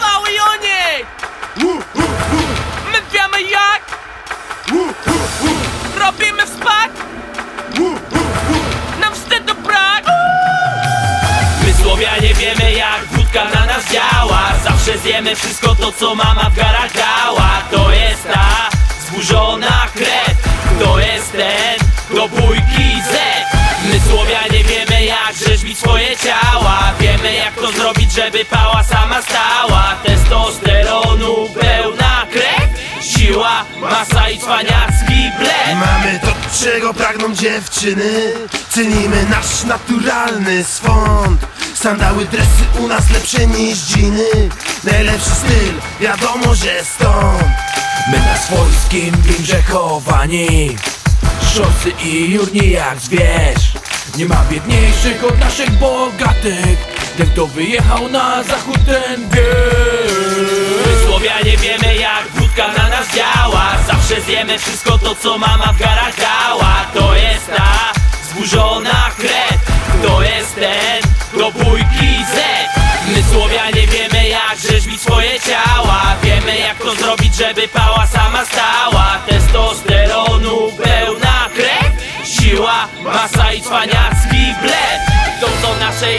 Mały Jonik! My wiemy jak! Robimy wspak! Nam wstydu brak! My Słowianie wiemy jak wódka na nas działa Zawsze zjemy wszystko to co mama w garach dała żeby pała sama stała. Testosteronu pełna krew Siła, masa i cwaniacki blef. Mamy to, czego pragną dziewczyny. Cenimy nasz naturalny swąd. Sandały, dresy u nas lepsze niż dżiny Najlepszy styl, wiadomo, że stąd. My na swojskim bimrze chowani. Szosy i jurni jak zwierz. Nie ma biedniejszych od naszych bogatych Ten kto wyjechał na zachód ten wie. My Słowianie wiemy jak wódka na nas działa. Zawsze zjemy wszystko to co mama w garach dała. To jest ta zburzona krew. To jest ten do bójki Z. My Słowianie wiemy jak rzeźbić swoje ciała. Wiemy jak to zrobić żeby pała sama stała. Testosteronu pełna krew Siła, masa i cwaniacki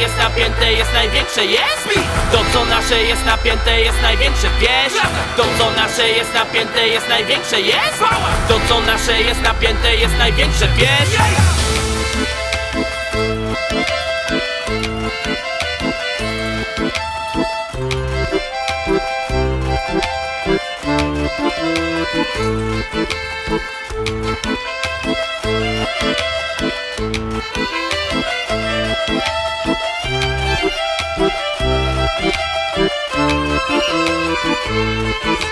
jest napięte jest największe jest To co nasze jest napięte jest największe wiesz? To co nasze jest napięte jest największe jest. To co nasze jest napięte jest największe wiesz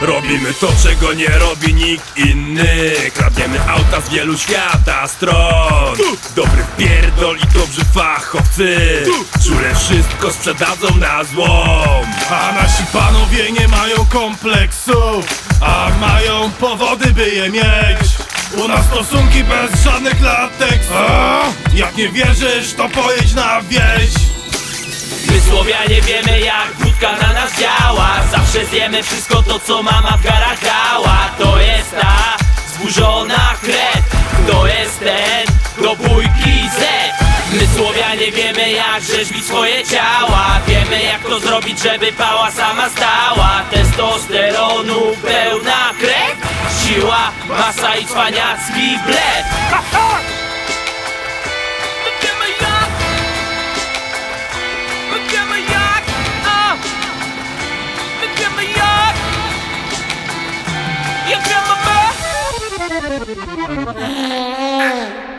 Robimy to, czego nie robi nikt inny. Kradniemy auta z wielu świata stron. Dobry pierdol i dobrzy fachowcy. Czule wszystko sprzedadzą na złom. A nasi panowie nie mają kompleksów A mają powody by je mieć. U nas stosunki bez żadnych lateksów. A, Jak nie wierzysz to pojedź na wieś Słowianie wiemy jak wódka na nas działa. Zawsze zjemy wszystko to co mama w garach To jest ta zburzona krew To jest ten do bójki Z. My Słowianie wiemy jak rzeźbić swoje ciała. Wiemy jak to zrobić żeby pała sama stała. Testosteronu pełna krew Siła, masa i cwaniacki blef Jak wiemy my